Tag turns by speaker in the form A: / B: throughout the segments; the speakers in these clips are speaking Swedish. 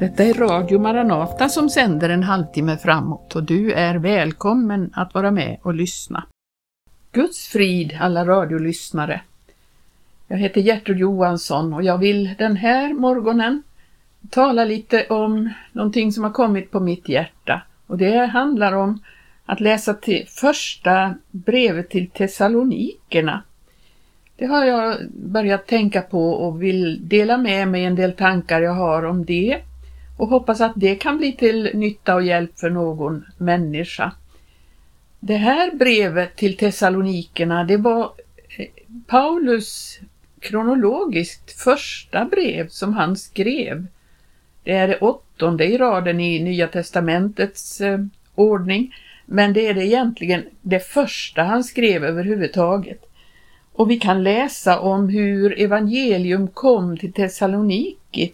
A: Detta är Radio Maranata som sänder en halvtimme framåt och du är välkommen att vara med och lyssna. Guds frid alla radiolyssnare. Jag heter Gertrud Johansson och jag vill den här morgonen tala lite om någonting som har kommit på mitt hjärta och det handlar om att läsa till första brevet till Thessalonikerna. Det har jag börjat tänka på och vill dela med mig en del tankar jag har om det och hoppas att det kan bli till nytta och hjälp för någon människa. Det här brevet till Thessalonikerna, det var eh, Paulus kronologiskt första brev som han skrev. Det är det åttonde i raden i Nya testamentets eh, ordning, men det är det egentligen det första han skrev överhuvudtaget. Och vi kan läsa om hur evangelium kom till Thessaloniki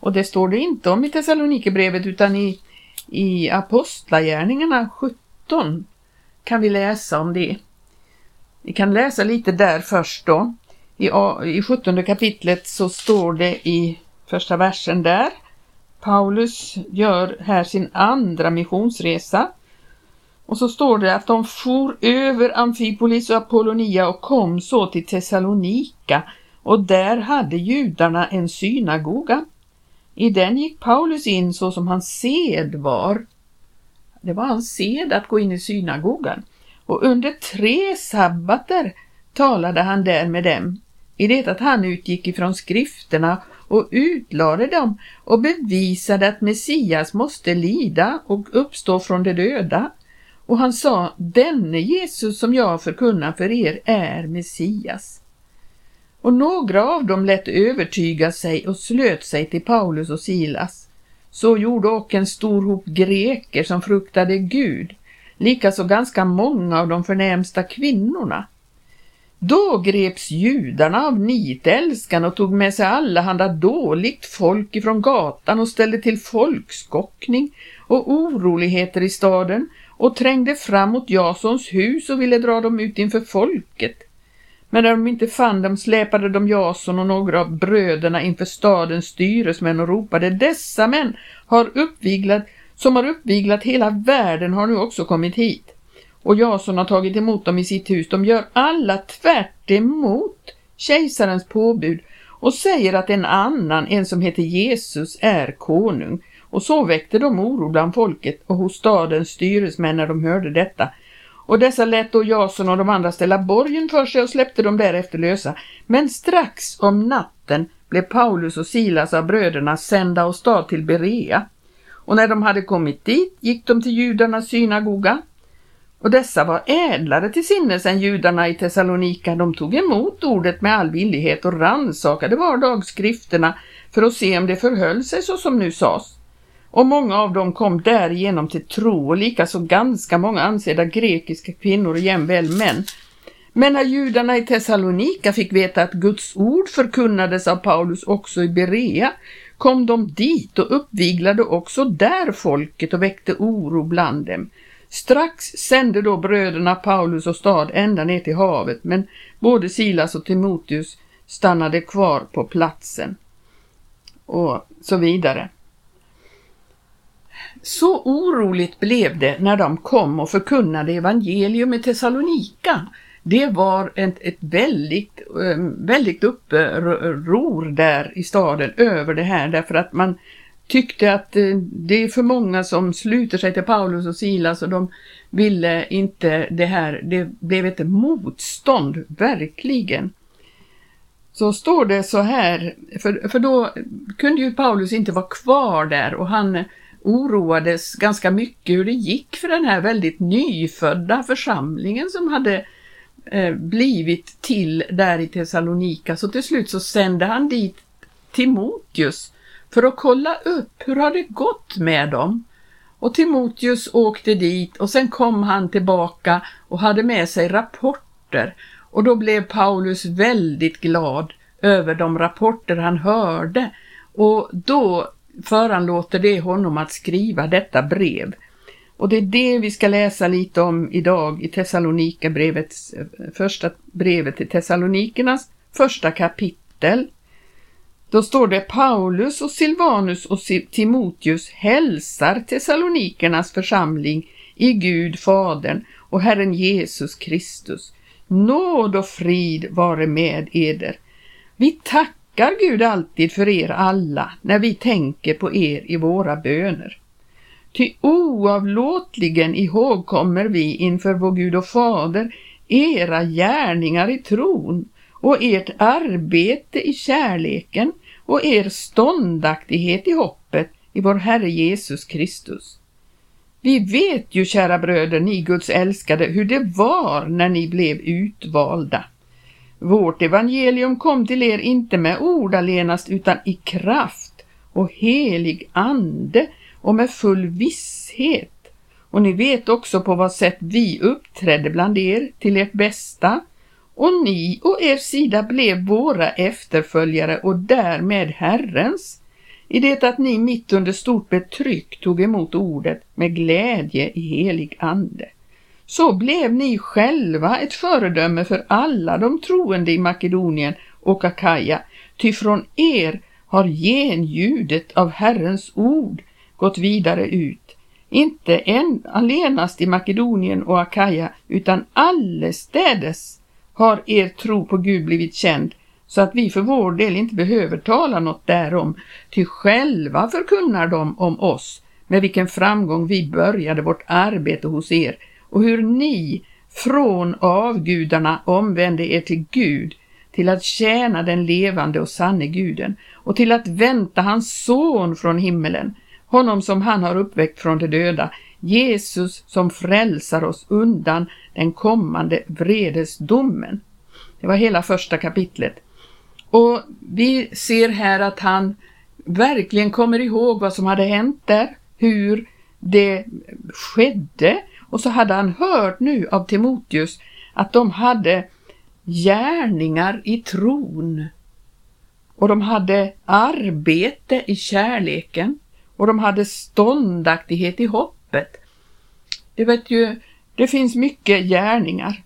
A: och det står det inte om i Thessalonikerbrevet utan i, i Apostlagärningarna 17 kan vi läsa om det. Vi kan läsa lite där först då. I, I 17 kapitlet så står det i första versen där. Paulus gör här sin andra missionsresa. Och så står det att de for över Amfipolis och Apollonia och kom så till Thessalonika och där hade judarna en synagoga. I den gick Paulus in så som hans sed var. Det var hans sed att gå in i synagogan och under tre sabbater talade han där med dem i det att han utgick ifrån skrifterna och utlade dem och bevisade att Messias måste lida och uppstå från de döda. Och han sa, denne Jesus som jag förkunnar för er är Messias och några av dem lät övertyga sig och slöt sig till Paulus och Silas. Så gjorde och en stor hop greker som fruktade Gud, likaså ganska många av de förnämsta kvinnorna. Då greps judarna av nitälskan och tog med sig allehanda dåligt folk ifrån gatan och ställde till folkskockning och oroligheter i staden och trängde fram mot Jasons hus och ville dra dem ut inför folket. Men när de inte fann dem släpade de Jason och några av bröderna inför stadens styresmän och ropade dessa män har uppviglat, som har uppviglat hela världen har nu också kommit hit. Och Jason har tagit emot dem i sitt hus. De gör alla tvärt emot kejsarens påbud och säger att en annan, en som heter Jesus, är konung. Och så väckte de oro bland folket och hos stadens styresmän när de hörde detta och dessa lät då Jason och de andra ställa borgen för sig och släppte dem därefter lösa. Men strax om natten blev Paulus och Silas av bröderna sända åstad stad till Berea. Och när de hade kommit dit gick de till judarnas synagoga. Och dessa var ädlare till sinnes än judarna i Thessalonika. De tog emot ordet med all villighet och rannsakade vardagsskrifterna för att se om det förhöll sig så som nu sades och många av dem kom därigenom till tro och likaså ganska många ansedda grekiska kvinnor och jämväl män. Men när judarna i Thessalonika fick veta att Guds ord förkunnades av Paulus också i Berea kom de dit och uppviglade också där folket och väckte oro bland dem. Strax sände då bröderna Paulus och stad ända ner till havet men både Silas och Timoteus stannade kvar på platsen och så vidare. Så oroligt blev det när de kom och förkunnade evangelium i Thessalonika. Det var ett, ett väldigt, eh, väldigt uppror där i staden över det här därför att man tyckte att eh, det är för många som sluter sig till Paulus och Silas och de ville inte det här, det blev ett motstånd, verkligen. Så står det så här, för, för då kunde ju Paulus inte vara kvar där och han oroades ganska mycket hur det gick för den här väldigt nyfödda församlingen som hade eh, blivit till där i Thessalonika. Så till slut så sände han dit Timoteus för att kolla upp hur har det gått med dem. Och Timoteus åkte dit och sen kom han tillbaka och hade med sig rapporter och då blev Paulus väldigt glad över de rapporter han hörde och då föranlåter det honom att skriva detta brev. Och det är det vi ska läsa lite om idag i Thessalonikabrevets eh, första brevet till Thessalonikernas första kapitel. Då står det Paulus och Silvanus och Timoteus hälsar Thessalonikernas församling i Gud Fadern och Herren Jesus Kristus. Nåd och frid vare med eder. Vi tackar Gud alltid för er alla när vi tänker på er i våra böner. Ty oavlåtligen ihågkommer vi inför vår Gud och Fader era gärningar i tron och ert arbete i kärleken och er ståndaktighet i hoppet i vår Herre Jesus Kristus. Vi vet ju, kära bröder, ni Guds älskade, hur det var när ni blev utvalda. Vårt evangelium kom till er inte med ord allenast utan i kraft och helig ande och med full visshet. Och ni vet också på vad sätt vi uppträdde bland er till ert bästa och ni och er sida blev våra efterföljare och därmed Herrens, i det att ni mitt under stort betryck tog emot ordet med glädje i helig ande. Så blev ni själva ett föredöme för alla de troende i Makedonien och Akaja, ty från er har genljudet av Herrens ord gått vidare ut, inte en allenast i Makedonien och Akaja, utan allestädes har er tro på Gud blivit känd, så att vi för vår del inte behöver tala något därom, ty själva förkunnar de om oss, med vilken framgång vi började vårt arbete hos er och hur ni från avgudarna omvände er till Gud, till att tjäna den levande och sanne guden och till att vänta hans son från himmelen, honom som han har uppväckt från de döda, Jesus som frälsar oss undan den kommande vredesdomen. Det var hela första kapitlet. Och vi ser här att han verkligen kommer ihåg vad som hade hänt där, hur det skedde och så hade han hört nu av Timoteus att de hade gärningar i tron och de hade arbete i kärleken och de hade ståndaktighet i hoppet. Du vet ju, det finns mycket gärningar.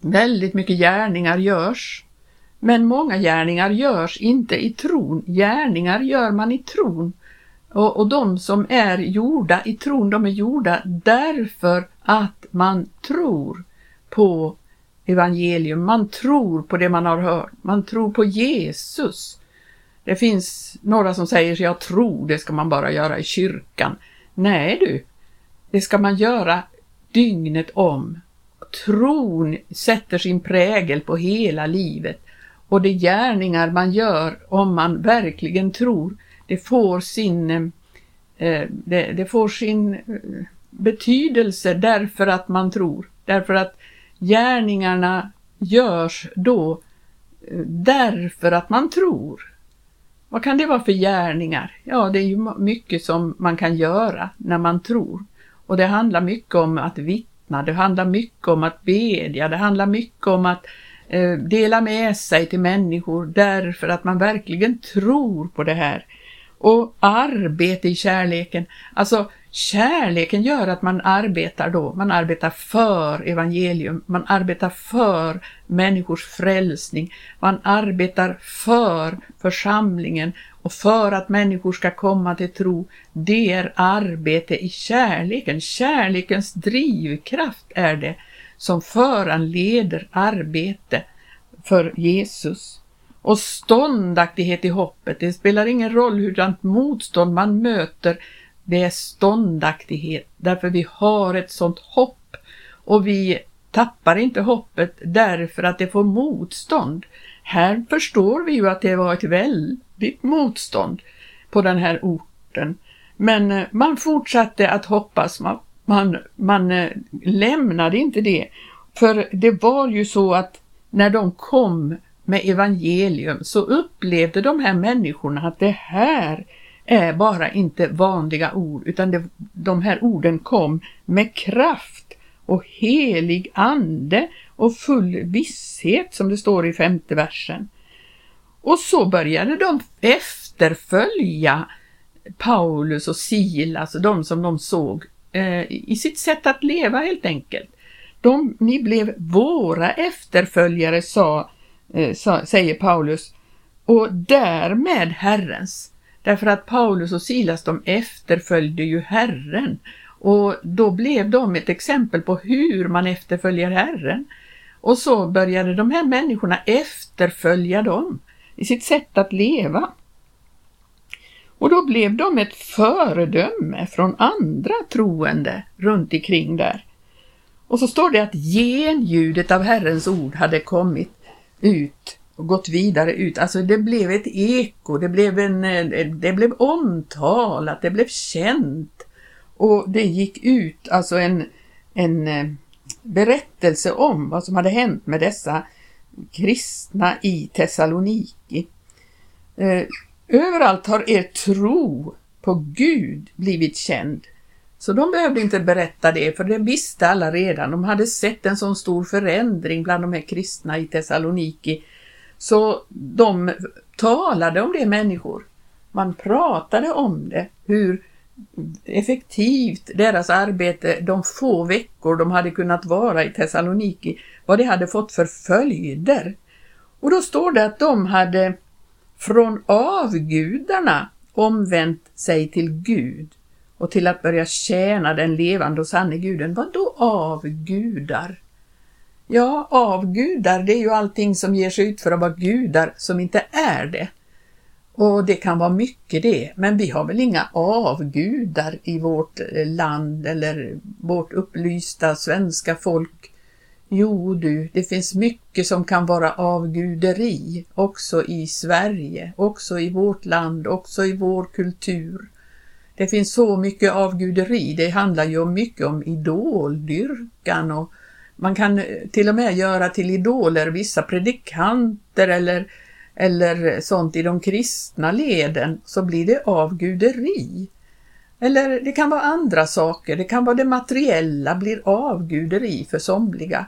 A: Väldigt mycket gärningar görs. Men många gärningar görs inte i tron. Gärningar gör man i tron. Och, och de som är gjorda i tron, de är gjorda därför att man tror på evangelium. Man tror på det man har hört. Man tror på Jesus. Det finns några som säger att jag tror det ska man bara göra i kyrkan. Nej du, det ska man göra dygnet om. Tron sätter sin prägel på hela livet och de gärningar man gör om man verkligen tror, det får sin, eh, det, det får sin eh, betydelse därför att man tror. Därför att gärningarna görs då eh, därför att man tror. Vad kan det vara för gärningar? Ja, det är ju mycket som man kan göra när man tror. Och det handlar mycket om att vittna, det handlar mycket om att bedja, det handlar mycket om att eh, dela med sig till människor därför att man verkligen tror på det här. Och arbete i kärleken, alltså Kärleken gör att man arbetar då, man arbetar för evangelium, man arbetar för människors frälsning, man arbetar för församlingen och för att människor ska komma till tro. Det är arbete i kärleken, kärlekens drivkraft är det som föranleder arbete för Jesus. Och ståndaktighet i hoppet, det spelar ingen roll hurdant motstånd man möter, det är ståndaktighet därför vi har ett sånt hopp och vi tappar inte hoppet därför att det får motstånd. Här förstår vi ju att det var ett väldigt motstånd på den här orten. Men eh, man fortsatte att hoppas, man, man, man eh, lämnade inte det. För det var ju så att när de kom med evangelium så upplevde de här människorna att det här är bara inte vanliga ord utan det, de här orden kom med kraft och helig ande och full visshet som det står i femte versen. Och så började de efterfölja Paulus och Silas, de som de såg eh, i sitt sätt att leva helt enkelt. De, ni blev våra efterföljare, sa, sa, Eh, säger Paulus, och därmed Herrens. Därför att Paulus och Silas de efterföljde ju Herren och då blev de ett exempel på hur man efterföljer Herren. Och så började de här människorna efterfölja dem i sitt sätt att leva. Och då blev de ett föredöme från andra troende runt omkring där. Och så står det att genljudet av Herrens ord hade kommit ut och gått vidare ut. Alltså det blev ett eko, det blev, en, eh, det blev omtalat, det blev känt. Och det gick ut alltså en, en eh, berättelse om vad som hade hänt med dessa kristna i Thessaloniki. Eh, överallt har er tro på Gud blivit känd. Så de behövde inte berätta det, för det visste alla redan. De hade sett en sån stor förändring bland de här kristna i Thessaloniki. Så de talade om det människor. Man pratade om det, hur effektivt deras arbete de få veckor de hade kunnat vara i Thessaloniki, vad det hade fått för följder. Och då står det att de hade från avgudarna omvänt sig till Gud och till att börja tjäna den levande och sanne guden. Vad då avgudar? Ja, avgudar, det är ju allting som ger sig ut för att vara gudar som inte är det. Och det kan vara mycket det, men vi har väl inga avgudar i vårt eh, land eller vårt upplysta svenska folk. Jo du, det finns mycket som kan vara avguderi också i Sverige, också i vårt land, också i vår kultur. Det finns så mycket avguderi, det handlar ju mycket om idoldyrkan och man kan eh, till och med göra till idoler vissa predikanter eller eller sånt i de kristna leden så blir det avguderi. Eller det kan vara andra saker, det kan vara det materiella blir avguderi för somliga.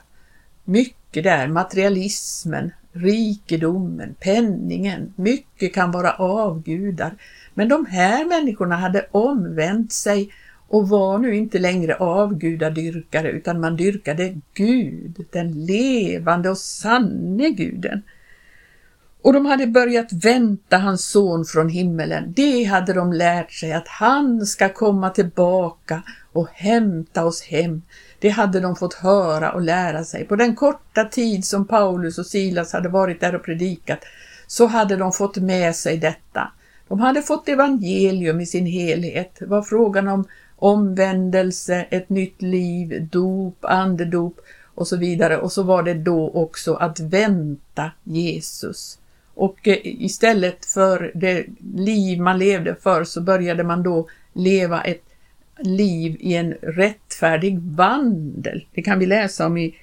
A: Mycket där, materialismen, rikedomen, penningen, mycket kan vara avgudar. Men de här människorna hade omvänt sig och var nu inte längre avgudadyrkare utan man dyrkade Gud, den levande och sanne guden. Och de hade börjat vänta hans son från himmelen. Det hade de lärt sig att han ska komma tillbaka och hämta oss hem. Det hade de fått höra och lära sig. På den korta tid som Paulus och Silas hade varit där och predikat så hade de fått med sig detta. De hade fått evangelium i sin helhet. Det var frågan om omvändelse, ett nytt liv, dop, andedop och så vidare. Och så var det då också att vänta Jesus. Och eh, istället för det liv man levde för så började man då leva ett liv i en rättfärdig vandel. Det kan vi läsa om i,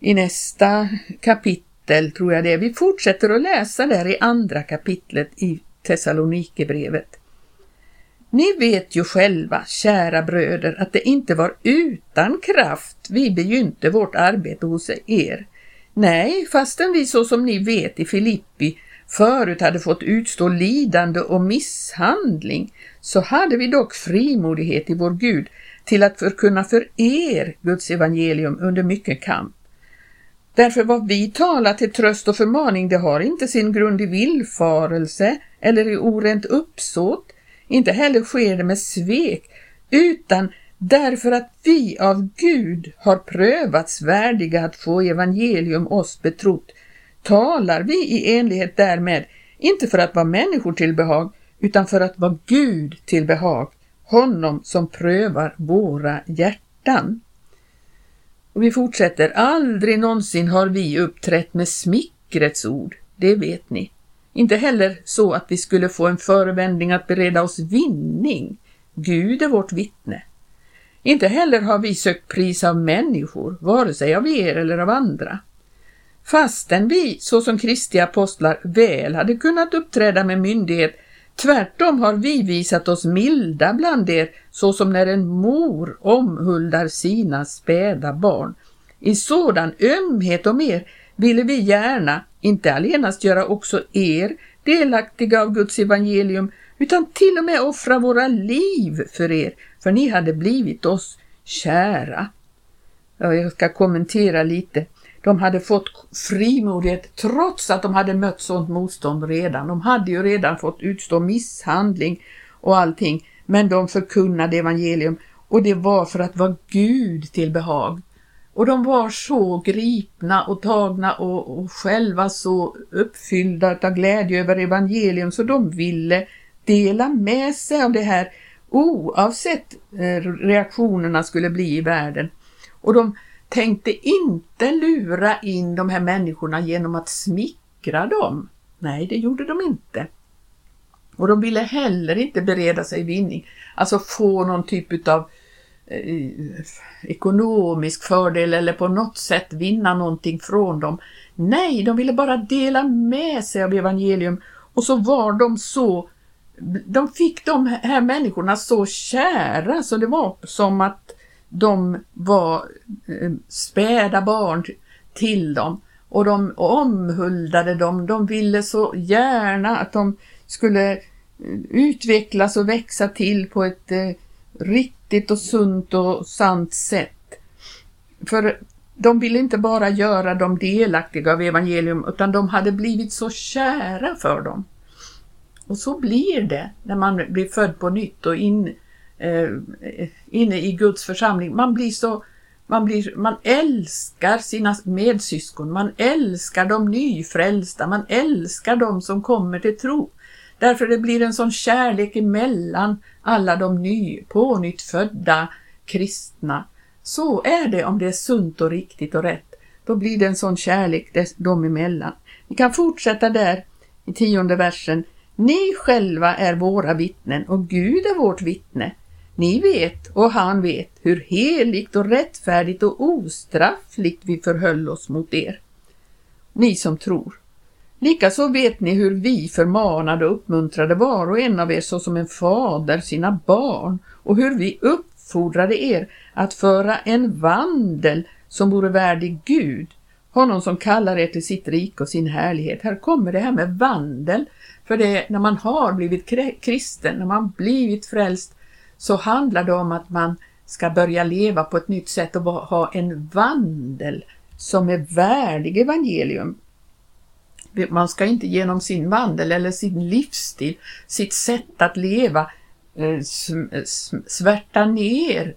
A: i nästa kapitel, tror jag det är. Vi fortsätter att läsa där i andra kapitlet i Thessalonikerbrevet. Ni vet ju själva, kära bröder, att det inte var utan kraft vi begynte vårt arbete hos er. Nej, fastän vi så som ni vet i Filippi förut hade fått utstå lidande och misshandling, så hade vi dock frimodighet i vår Gud till att förkunna för er Guds evangelium under mycket kamp. Därför vad vi talar till tröst och förmaning, det har inte sin grund i villfarelse eller i orent uppsåt, inte heller sker det med svek, utan därför att vi av Gud har prövats värdiga att få evangelium oss betrott, talar vi i enlighet därmed, inte för att vara människor till behag, utan för att vara Gud till behag, honom som prövar våra hjärtan. Och vi fortsätter, aldrig någonsin har vi uppträtt med smickrets ord, det vet ni. Inte heller så att vi skulle få en förevändning att bereda oss vinning. Gud är vårt vittne. Inte heller har vi sökt pris av människor, vare sig av er eller av andra. Fastän vi, såsom Kristi apostlar, väl hade kunnat uppträda med myndighet, tvärtom har vi visat oss milda bland er, såsom när en mor omhuldar sina späda barn. I sådan ömhet om er ville vi gärna, inte allenast göra också er delaktiga av Guds evangelium, utan till och med offra våra liv för er, för ni hade blivit oss kära. Ja, jag ska kommentera lite de hade fått frimodighet trots att de hade mött sånt motstånd redan. De hade ju redan fått utstå misshandling och allting, men de förkunnade evangelium och det var för att vara Gud till behag. Och de var så gripna och tagna och, och själva så uppfyllda av glädje över evangelium så de ville dela med sig av det här oavsett eh, reaktionerna skulle bli i världen. Och de tänkte inte lura in de här människorna genom att smickra dem. Nej, det gjorde de inte. Och de ville heller inte bereda sig vinning, alltså få någon typ av eh, ekonomisk fördel eller på något sätt vinna någonting från dem. Nej, de ville bara dela med sig av evangelium och så var de så de fick de här människorna så kära så det var som att de var eh, späda barn till dem och de omhuldade dem. De ville så gärna att de skulle eh, utvecklas och växa till på ett eh, riktigt och sunt och sant sätt. För de ville inte bara göra dem delaktiga av evangelium utan de hade blivit så kära för dem. Och så blir det när man blir född på nytt och in, eh, inne i Guds församling. Man blir så man, blir, man älskar sina medsyskon, man älskar de nyfrälsta, man älskar de som kommer till tro. Därför det blir en sån kärlek emellan alla de ny, pånyttfödda kristna. Så är det om det är sunt och riktigt och rätt. Då blir det en sån kärlek dem emellan. Vi kan fortsätta där i tionde versen. Ni själva är våra vittnen och Gud är vårt vittne. Ni vet och han vet hur heligt och rättfärdigt och ostraffligt vi förhöll oss mot er. Ni som tror. Likaså vet ni hur vi förmanade och uppmuntrade var och en av er såsom en fader sina barn och hur vi uppfordrade er att föra en vandel som vore värdig Gud, honom som kallar er till sitt rike och sin härlighet. Här kommer det här med vandel för det, när man har blivit kristen, när man blivit frälst, så handlar det om att man ska börja leva på ett nytt sätt och ha en vandel som är värdig evangelium. Man ska inte genom sin vandel eller sin livsstil, sitt sätt att leva, eh, svärta ner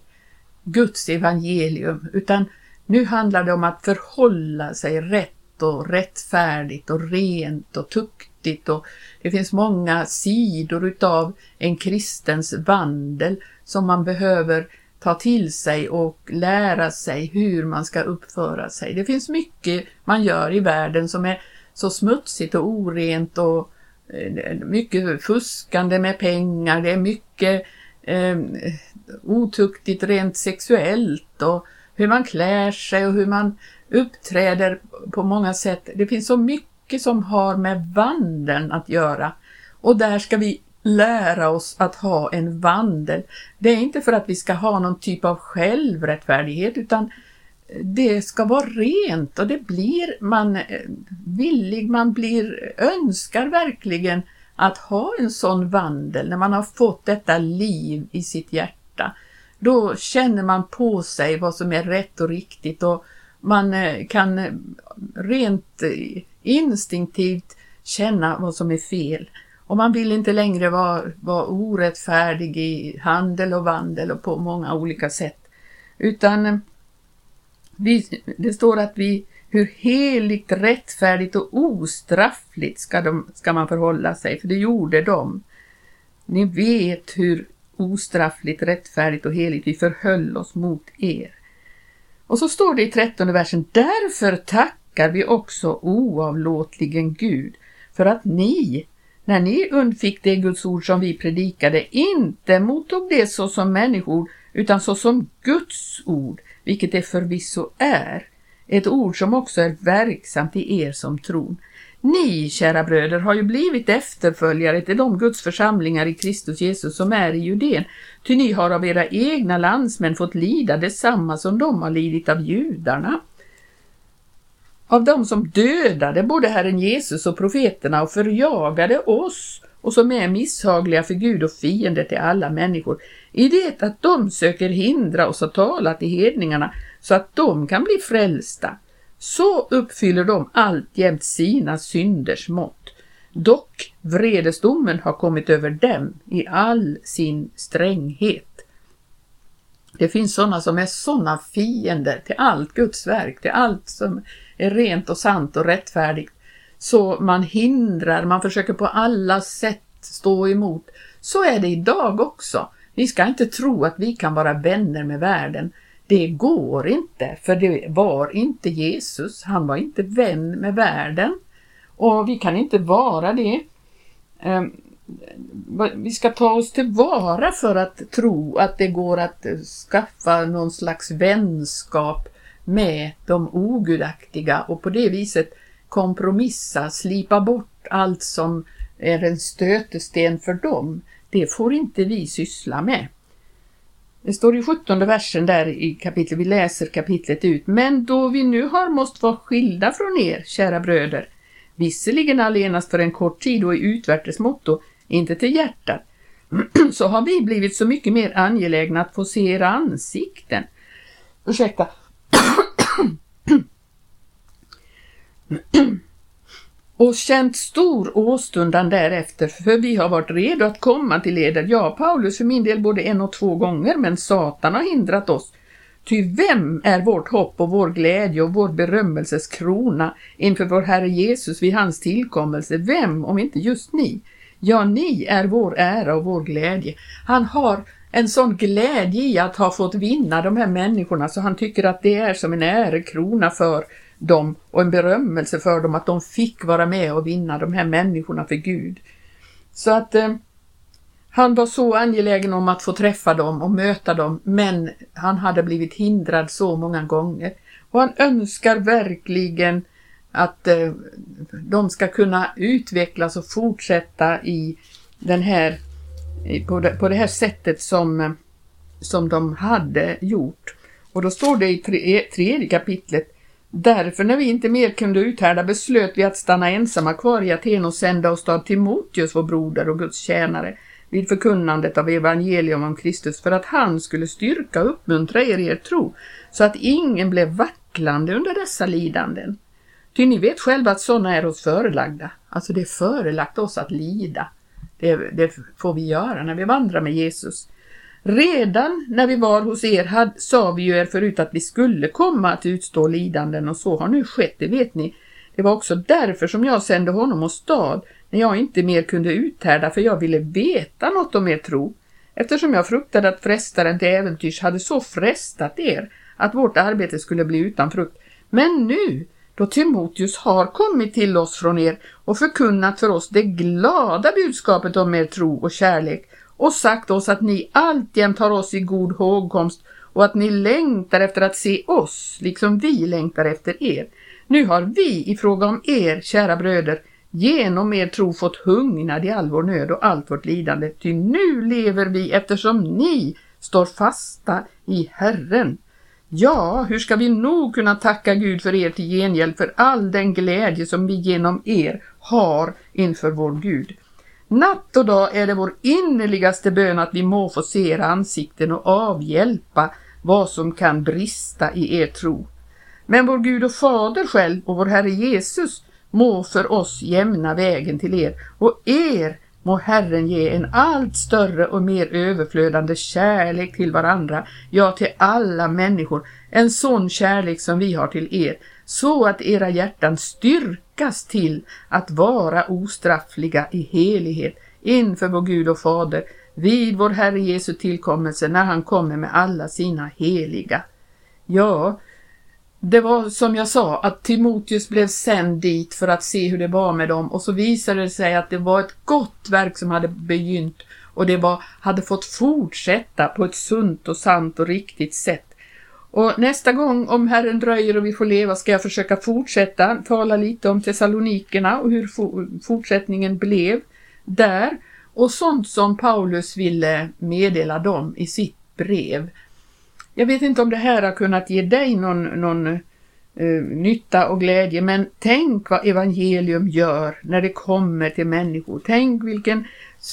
A: Guds evangelium, utan nu handlar det om att förhålla sig rätt och rättfärdigt och rent och tuktigt och det finns många sidor utav en kristens vandel som man behöver ta till sig och lära sig hur man ska uppföra sig. Det finns mycket man gör i världen som är så smutsigt och orent och eh, mycket fuskande med pengar, det är mycket eh, otuktigt rent sexuellt och hur man klär sig och hur man uppträder på många sätt. Det finns så mycket mycket som har med vandeln att göra. Och där ska vi lära oss att ha en vandel. Det är inte för att vi ska ha någon typ av självrättfärdighet utan det ska vara rent och det blir man eh, villig, man blir, önskar verkligen att ha en sån vandel när man har fått detta liv i sitt hjärta. Då känner man på sig vad som är rätt och riktigt och man eh, kan rent eh, instinktivt känna vad som är fel. Och man vill inte längre vara, vara orättfärdig i handel och vandel och på många olika sätt. Utan eh, vi, det står att vi, hur heligt, rättfärdigt och ostraffligt ska, de, ska man förhålla sig, för det gjorde de. Ni vet hur ostraffligt, rättfärdigt och heligt vi förhöll oss mot er. Och så står det i trettonde versen, därför tack tackar vi också oavlåtligen Gud för att ni, när ni undfick det Guds ord som vi predikade, inte mottog det såsom människor utan såsom Guds ord, vilket det förvisso är, ett ord som också är verksamt i er som tron. Ni, kära bröder, har ju blivit efterföljare till de Guds församlingar i Kristus Jesus som är i Judeen, ty ni har av era egna landsmän fått lida detsamma som de har lidit av judarna av dem som dödade både Herren Jesus och profeterna och förjagade oss och som är misshagliga för Gud och fiender till alla människor, i det att de söker hindra oss att tala till hedningarna så att de kan bli frälsta. så uppfyller de alltjämt sina synders mått. Dock vredesdomen har kommit över dem i all sin stränghet. Det finns sådana som är sådana fiender till allt Guds verk, till allt som är rent och sant och rättfärdigt. Så man hindrar, man försöker på alla sätt stå emot. Så är det idag också. Vi ska inte tro att vi kan vara vänner med världen. Det går inte, för det var inte Jesus. Han var inte vän med världen. Och vi kan inte vara det. Ehm, vi ska ta oss tillvara för att tro att det går att skaffa någon slags vänskap med de ogudaktiga och på det viset kompromissa, slipa bort allt som är en stötesten för dem. Det får inte vi syssla med. Det står i 17 versen där i kapitlet, vi läser kapitlet ut. Men då vi nu har måste vara skilda från er, kära bröder, visserligen allenast för en kort tid och i utvärtes motto, inte till hjärtat, så har vi blivit så mycket mer angelägna att få se era ansikten. Ursäkta. och känt stor åstundan därefter, för vi har varit redo att komma till eder. Ja, Paulus för min del både en och två gånger, men Satan har hindrat oss. Ty vem är vårt hopp och vår glädje och vår berömmelses krona inför vår Herre Jesus vid hans tillkommelse? Vem om inte just ni? Ja, ni är vår ära och vår glädje. Han har en sån glädje i att ha fått vinna de här människorna så han tycker att det är som en ärekrona för dem och en berömmelse för dem att de fick vara med och vinna de här människorna för Gud. Så att eh, han var så angelägen om att få träffa dem och möta dem men han hade blivit hindrad så många gånger. Och han önskar verkligen att eh, de ska kunna utvecklas och fortsätta i den här, på, det, på det här sättet som, eh, som de hade gjort. Och då står det i tre, e, tredje kapitlet Därför när vi inte mer kunde uthärda beslöt vi att stanna ensamma kvar i Aten och sända oss till Timoteus, vår broder och Guds tjänare, vid förkunnandet av evangelium om Kristus för att han skulle styrka och uppmuntra er i er tro, så att ingen blev vacklande under dessa lidanden. Ty ni vet själva att sådana är oss förelagda. Alltså det är förelagt oss att lida. Det, det, får vi göra när vi vandrar med Jesus. Redan när vi var hos er had, sa vi ju er förut att vi skulle komma att utstå lidanden och så har nu skett, det vet ni. Det var också därför som jag sände honom åstad när jag inte mer kunde uthärda för jag ville veta något om er tro eftersom jag fruktade att frestaren till äventyrs hade så frestat er att vårt arbete skulle bli utan frukt. Men nu då Timoteus har kommit till oss från er och förkunnat för oss det glada budskapet om er tro och kärlek och sagt oss att ni alltjämt har oss i god hågkomst och att ni längtar efter att se oss, liksom vi längtar efter er. Nu har vi i fråga om er, kära bröder, genom er tro fått hungnad i all vår nöd och allt vårt lidande, ty nu lever vi eftersom ni står fasta i Herren. Ja, hur ska vi nog kunna tacka Gud för er till gengäld för all den glädje som vi genom er har inför vår Gud. Natt och dag är det vår innerligaste bön att vi må få se era ansikten och avhjälpa vad som kan brista i er tro. Men vår Gud och Fader själv och vår Herre Jesus må för oss jämna vägen till er och er må Herren ge en allt större och mer överflödande kärlek till varandra, ja till alla människor, en sån kärlek som vi har till er, så att era hjärtan styrkas till att vara ostraffliga i helighet inför vår Gud och Fader vid vår Herre Jesu tillkommelse när han kommer med alla sina heliga. Ja, det var som jag sa att Timoteus blev sänd dit för att se hur det var med dem och så visade det sig att det var ett gott verk som hade begynt och det var, hade fått fortsätta på ett sunt och sant och riktigt sätt. Och nästa gång, om Herren dröjer och vi får leva, ska jag försöka fortsätta tala lite om Thessalonikerna och hur fortsättningen blev där och sånt som Paulus ville meddela dem i sitt brev. Jag vet inte om det här har kunnat ge dig någon, någon
B: eh, nytta och glädje. Men tänk vad evangelium gör när det kommer till människor. Tänk vilken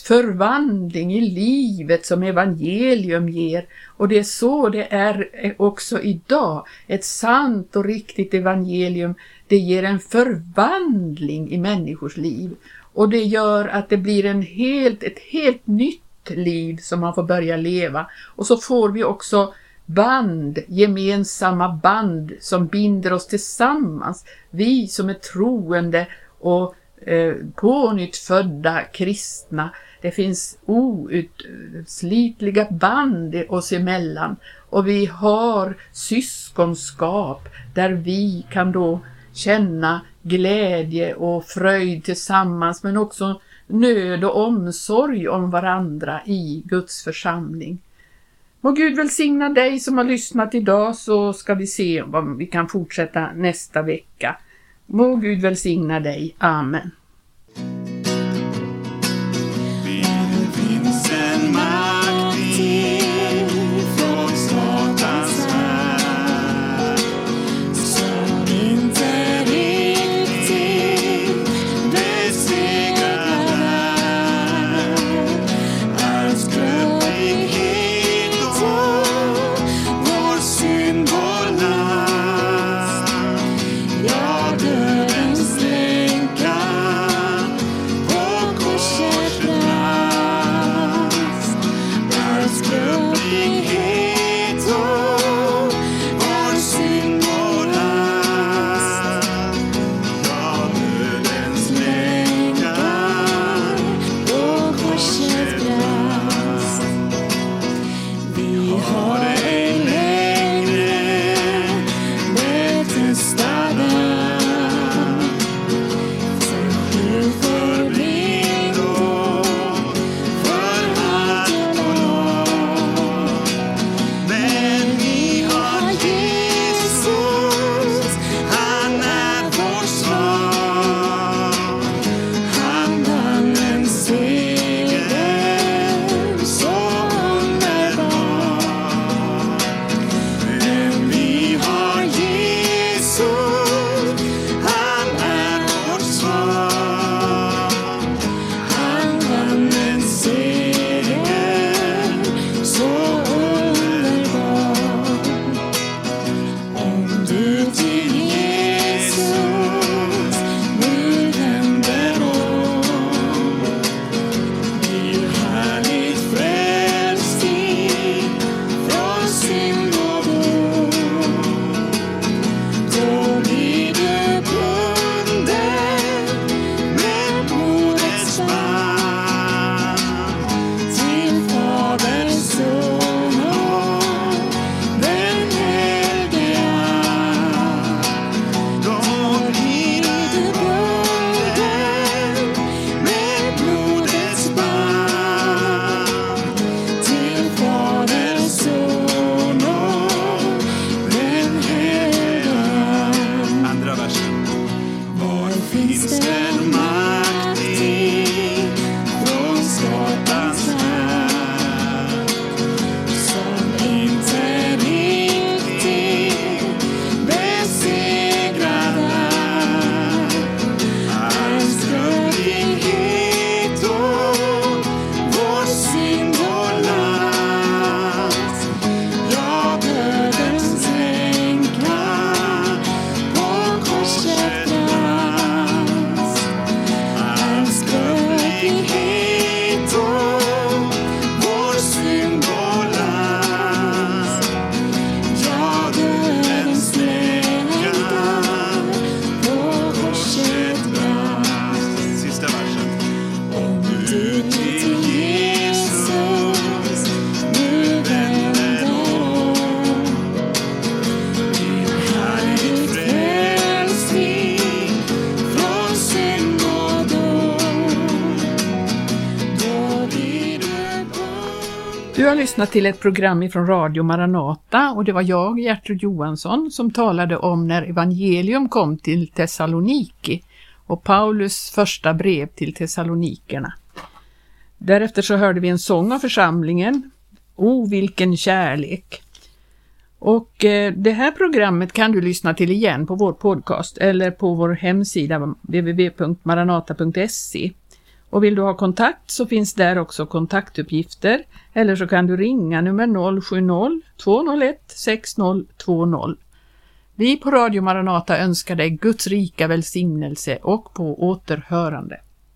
B: förvandling i livet som evangelium ger. Och det är så det är också idag. Ett sant och riktigt evangelium, det ger en förvandling i människors liv. Och det gör att det blir en helt, ett helt nytt liv som man får börja leva. Och så får vi också band, gemensamma band som binder oss tillsammans. Vi som är troende och eh, pånyttfödda kristna. Det finns outslitliga band oss emellan och vi har syskonskap där vi kan då känna glädje och fröjd tillsammans men också nöd och omsorg om varandra i Guds församling. Må Gud välsigna dig som har lyssnat idag så ska vi se om vi kan fortsätta nästa vecka. Må Gud välsigna dig. Amen. Lyssnat till ett program från Radio Maranata och det var jag, Gertrud Johansson, som talade om när evangelium kom till Thessaloniki och Paulus första brev till Thessalonikerna. Därefter så hörde vi en sång av församlingen, O vilken kärlek!
A: Och eh, det här programmet kan du lyssna till igen på vår podcast eller på vår hemsida www.maranata.se. Och vill du ha kontakt så finns där också kontaktuppgifter eller så kan du ringa nummer 070-201 6020. Vi på Radio Maranata önskar dig Guds rika välsignelse och på återhörande.